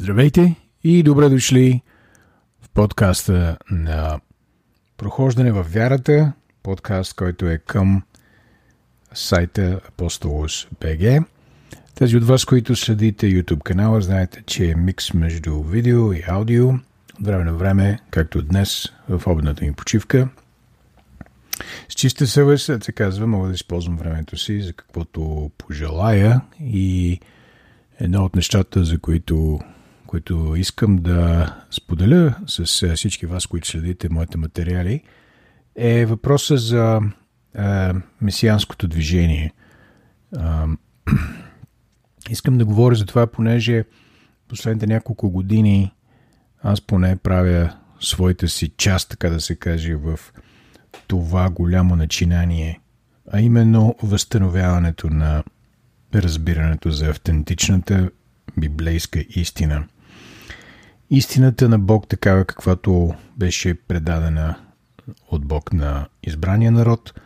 Здравейте и добре дошли в подкаста на Прохождане в вярата, подкаст, който е към сайта Apostolus BG. Тези от вас, които следите YouTube канала, знаете, че е микс между видео и аудио. От време на време, както днес, в обедната ми почивка. С чиста съвест, се казва, мога да използвам времето си за каквото пожелая и едно от нещата, за които които искам да споделя с всички вас, които следите моите материали, е въпроса за е, месианското движение. Е, искам да говоря за това, понеже последните няколко години аз поне правя своята си част, така да се каже, в това голямо начинание, а именно възстановяването на разбирането за автентичната библейска истина – истината на Бог такава, каквато беше предадена от Бог на избрания народ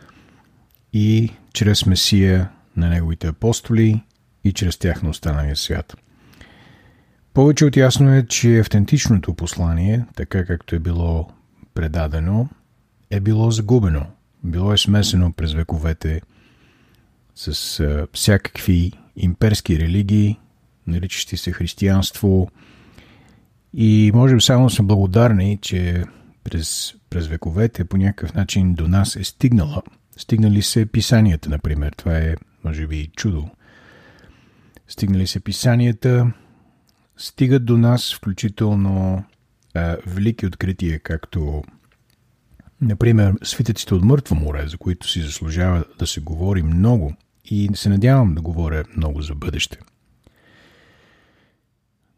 и чрез Месия на неговите апостоли и чрез тях на останалия свят. Повече от ясно е, че автентичното послание, така както е било предадено, е било загубено. Било е смесено през вековете с а, всякакви имперски религии, наричащи се християнство, и можем само сме благодарни, че през, през вековете по някакъв начин до нас е стигнала. Стигнали се писанията, например. Това е, може би, чудо. Стигнали се писанията, стигат до нас включително а, велики открития, както например свитъците от Мъртво море, за които си заслужава да се говори много и се надявам да говоря много за бъдеще.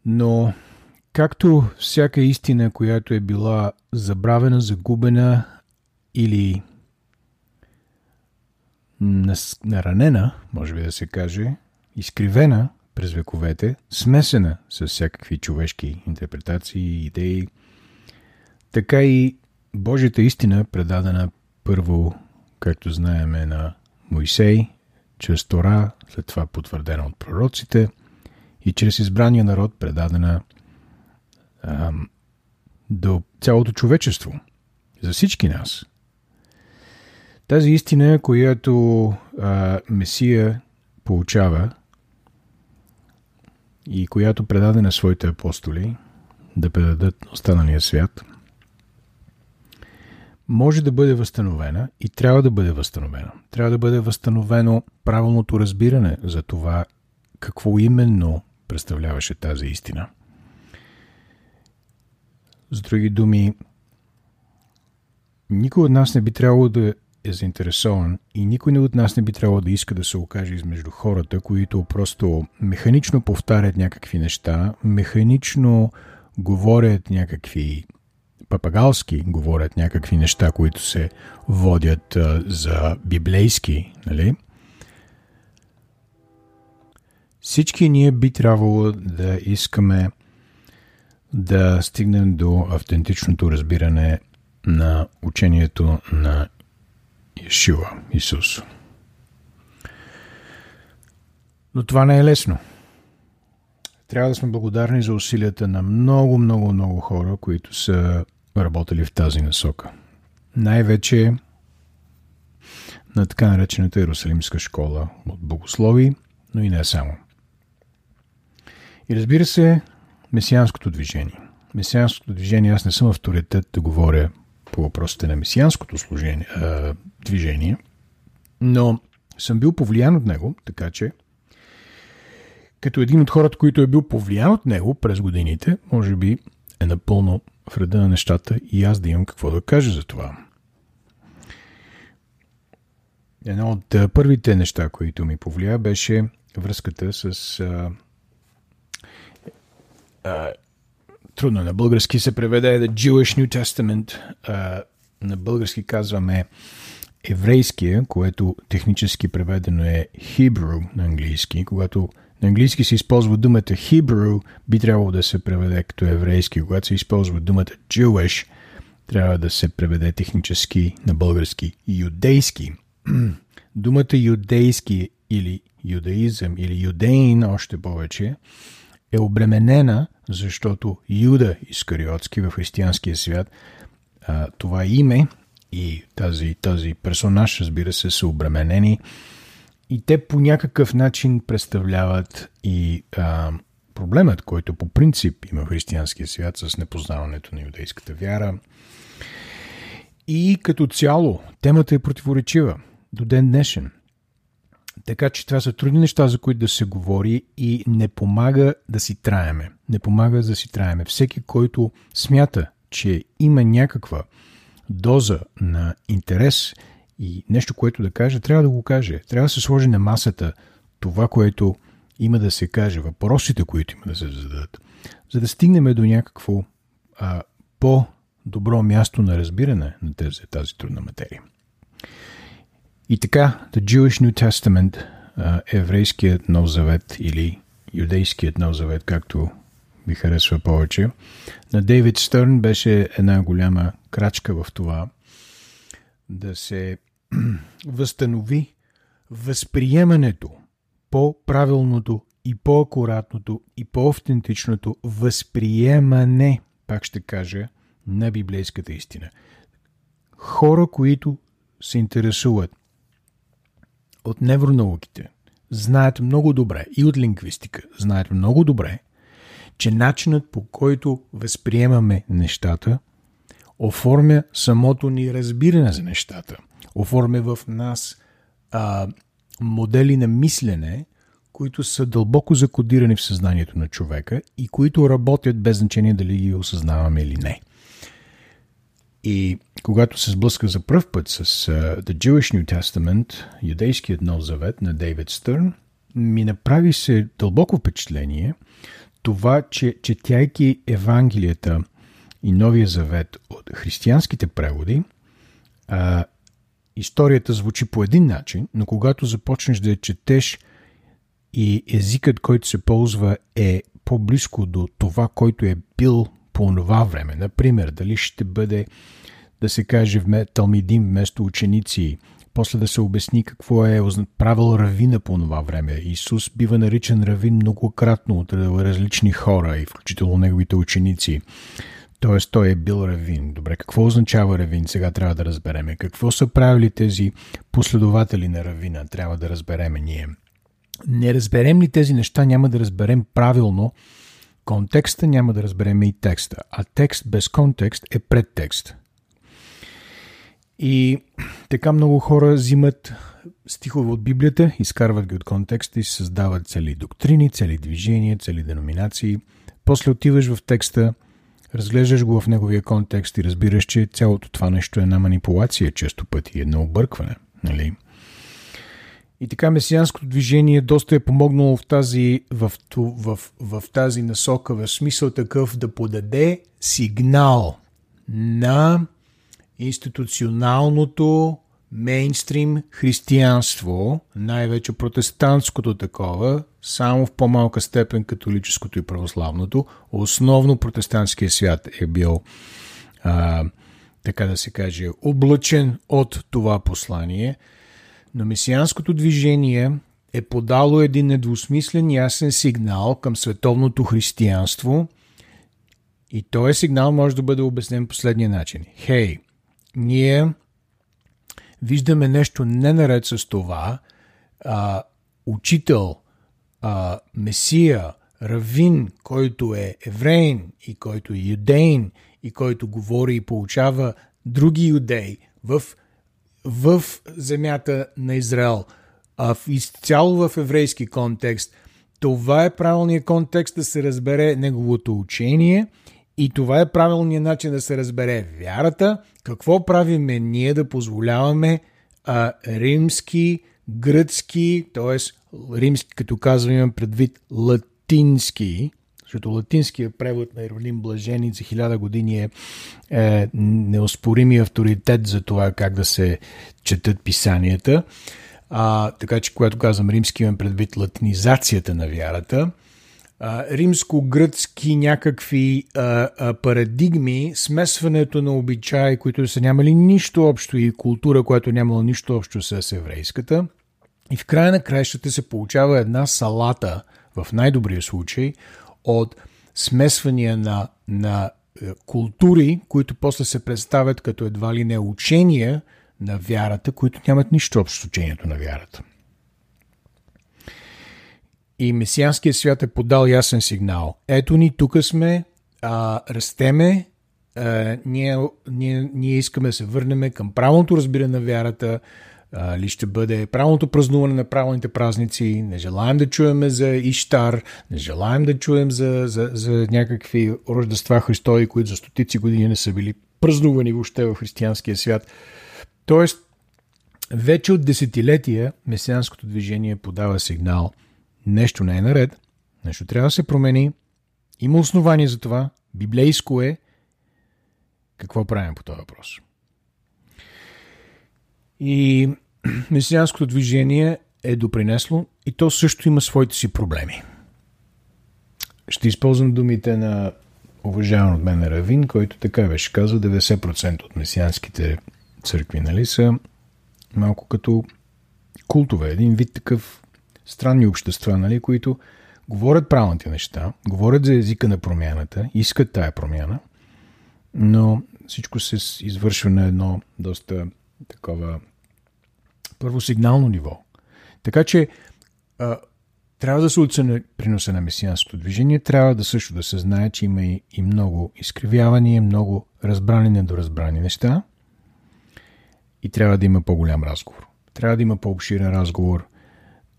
Но Както всяка истина, която е била забравена, загубена или наранена, може би да се каже, изкривена през вековете, смесена с всякакви човешки интерпретации и идеи, така и Божията истина, предадена първо, както знаеме, на Моисей, чрез Тора, след това потвърдена от пророците и чрез избрания народ, предадена а, до цялото човечество, за всички нас. Тази истина, която а, Месия получава и която предаде на своите апостоли да предадат останалия свят, може да бъде възстановена и трябва да бъде възстановена. Трябва да бъде възстановено правилното разбиране за това какво именно представляваше тази истина – с други думи, никой от нас не би трябвало да е заинтересован и никой не от нас не би трябвало да иска да се окаже измежду хората, които просто механично повтарят някакви неща, механично говорят някакви папагалски говорят някакви неща, които се водят а, за библейски, нали? Всички ние би трябвало да искаме да стигнем до автентичното разбиране на учението на Ишива, Исус. Но това не е лесно. Трябва да сме благодарни за усилията на много, много, много хора, които са работили в тази насока. Най-вече на така наречената Иерусалимска школа от богослови, но и не само. И разбира се, месианското движение. Месианското движение, аз не съм авторитет да говоря по въпросите на месианското служение, а, движение, но съм бил повлиян от него, така че като един от хората, които е бил повлиян от него през годините, може би е напълно в реда на нещата и аз да имам какво да кажа за това. Едно от първите неща, които ми повлия, беше връзката с а, трудно на български се преведе The Jewish New Testament. А, на български казваме еврейския, което технически преведено е Hebrew на английски. Когато на английски се използва думата Hebrew, би трябвало да се преведе като еврейски. Когато се използва думата Jewish, трябва да се преведе технически на български юдейски. Думата юдейски или юдаизъм или юдейн още повече е обременена, защото Юда Искариотски в християнския свят това име и тази, тази персонаж, разбира се, са обременени и те по някакъв начин представляват и а, проблемът, който по принцип има в християнския свят с непознаването на юдейската вяра. И като цяло, темата е противоречива до ден днешен. Така че това са трудни неща, за които да се говори и не помага да си траеме. Не помага да си траеме. Всеки, който смята, че има някаква доза на интерес и нещо, което да каже, трябва да го каже. Трябва да се сложи на масата това, което има да се каже, въпросите, които има да се зададат, за да стигнем до някакво а, по-добро място на разбиране на тези, тази трудна материя. И така, The Jewish New Testament, а, еврейският Нов Завет или юдейският Нов Завет, както ми харесва повече, на Дейвид Стърн беше една голяма крачка в това да се възстанови възприемането по-правилното и по-акуратното и по-автентичното възприемане, пак ще кажа, на библейската истина. Хора, които се интересуват от невронауките, знаят много добре и от лингвистика, знаят много добре, че начинът по който възприемаме нещата оформя самото ни разбиране за нещата. Оформя в нас а, модели на мислене, които са дълбоко закодирани в съзнанието на човека и които работят без значение дали ги осъзнаваме или не. И когато се сблъска за пръв път с uh, The Jewish New Testament, юдейският Нов Завет на Дейвид Стърн, ми направи се дълбоко впечатление това, че четяйки Евангелията и Новия Завет от християнските преводи, а, историята звучи по един начин, но когато започнеш да я четеш и езикът, който се ползва е по-близко до това, който е бил по това време. Например, дали ще бъде да се каже Талмидим вместо ученици, после да се обясни какво е правил равина по това време. Исус бива наричан равин многократно от различни хора и включително неговите ученици. Тоест, той е бил равин. Добре, какво означава равин? Сега трябва да разбереме. Какво са правили тези последователи на равина? Трябва да разбереме ние. Не разберем ли тези неща, няма да разберем правилно контекста, няма да разберем и текста. А текст без контекст е предтекст. И така много хора взимат стихове от Библията, изкарват ги от контекста и създават цели доктрини, цели движения, цели деноминации. После отиваш в текста, разглеждаш го в неговия контекст и разбираш, че цялото това нещо е една манипулация, често пъти едно объркване. Нали? И така месианското движение доста е помогнало в тази, в, в, в тази насока, в смисъл такъв да подаде сигнал на институционалното мейнстрим християнство, най-вече протестантското такова, само в по-малка степен католическото и православното. Основно протестантския свят е бил, а, така да се каже, облъчен от това послание – но месианското движение е подало един недвусмислен ясен сигнал към световното християнство и този сигнал може да бъде обяснен последния начин. Хей, ние виждаме нещо не наред с това, а, учител, а, месия, равин, който е еврейн и който е юдейн и който говори и получава други юдеи в в земята на Израел, а в изцяло в еврейски контекст, това е правилният контекст да се разбере неговото учение и това е правилният начин да се разбере вярата. Какво правиме ние да позволяваме а, римски, гръцки, т.е. римски, като казваме предвид латински, защото латинският превод на Иеролим Блажени за хиляда години е, е неоспорими авторитет за това как да се четат писанията. А, така че, когато казвам римски, имам предвид латинизацията на вярата. Римско-гръцки някакви а, а, парадигми, смесването на обичаи, които са нямали нищо общо и култура, която нямала нищо общо с еврейската. И в края на краищата се получава една салата, в най-добрия случай, от смесвания на, на е, култури, които после се представят като едва ли не учения на вярата, които нямат нищо общо с учението на вярата. И месианският свят е подал ясен сигнал. Ето ни, тук сме, а, растеме, а, ние, ние, ние искаме да се върнем към правилното разбиране на вярата, а, ли ще бъде правилното празнуване на правилните празници, не желаем да чуем за Иштар, не желаем да чуем за, за, за някакви рождества Христови, които за стотици години не са били празнувани въобще в християнския свят. Тоест, вече от десетилетия месианското движение подава сигнал – нещо не е наред, нещо трябва да се промени, има основание за това, библейско е, какво правим по този въпрос? И месианското движение е допринесло и то също има своите си проблеми. Ще използвам думите на уважаван от мен Равин, който така беше казал, 90% от месианските църкви нали, са малко като култове, един вид такъв странни общества, нали, които говорят правилните неща, говорят за езика на промяната, искат тая промяна, но всичко се извършва на едно доста такова първосигнално ниво. Така че а, трябва да се оцени приноса на месианското движение, трябва да също да се знае, че има и, и много изкривявания, много разбрани, недоразбрани неща и трябва да има по-голям разговор. Трябва да има по-обширен разговор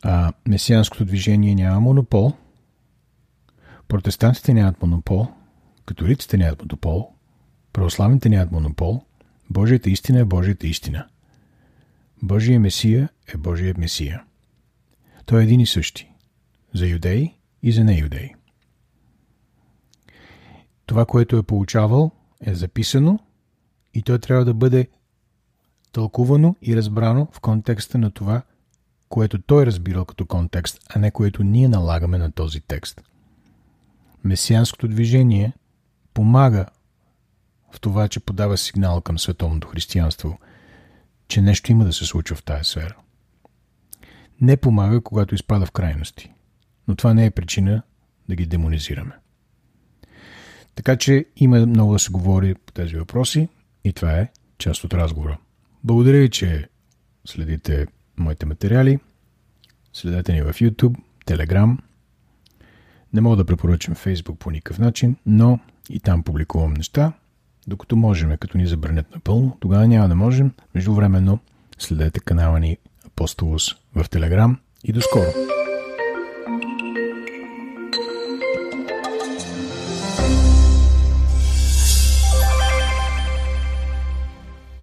а, месианското движение няма монопол, протестантите нямат монопол, католиците нямат монопол, православните нямат монопол, Божията истина е Божията истина. Божия Месия е Божия Месия. Той е един и същи. За юдеи и за неюдеи. Това, което е получавал, е записано и той трябва да бъде тълкувано и разбрано в контекста на това, което той разбирал като контекст, а не което ние налагаме на този текст. Месианското движение помага в това, че подава сигнал към световното християнство, че нещо има да се случва в тая сфера. Не помага, когато изпада в крайности, но това не е причина да ги демонизираме. Така че има много да се говори по тези въпроси и това е част от разговора. Благодаря ви, че следите моите материали. Следете ни в YouTube, Telegram. Не мога да препоръчам Facebook по никакъв начин, но и там публикувам неща. Докато можем, като ни забранят напълно, тогава няма да можем. Междувременно следете канала ни Апостолус в Telegram и до скоро!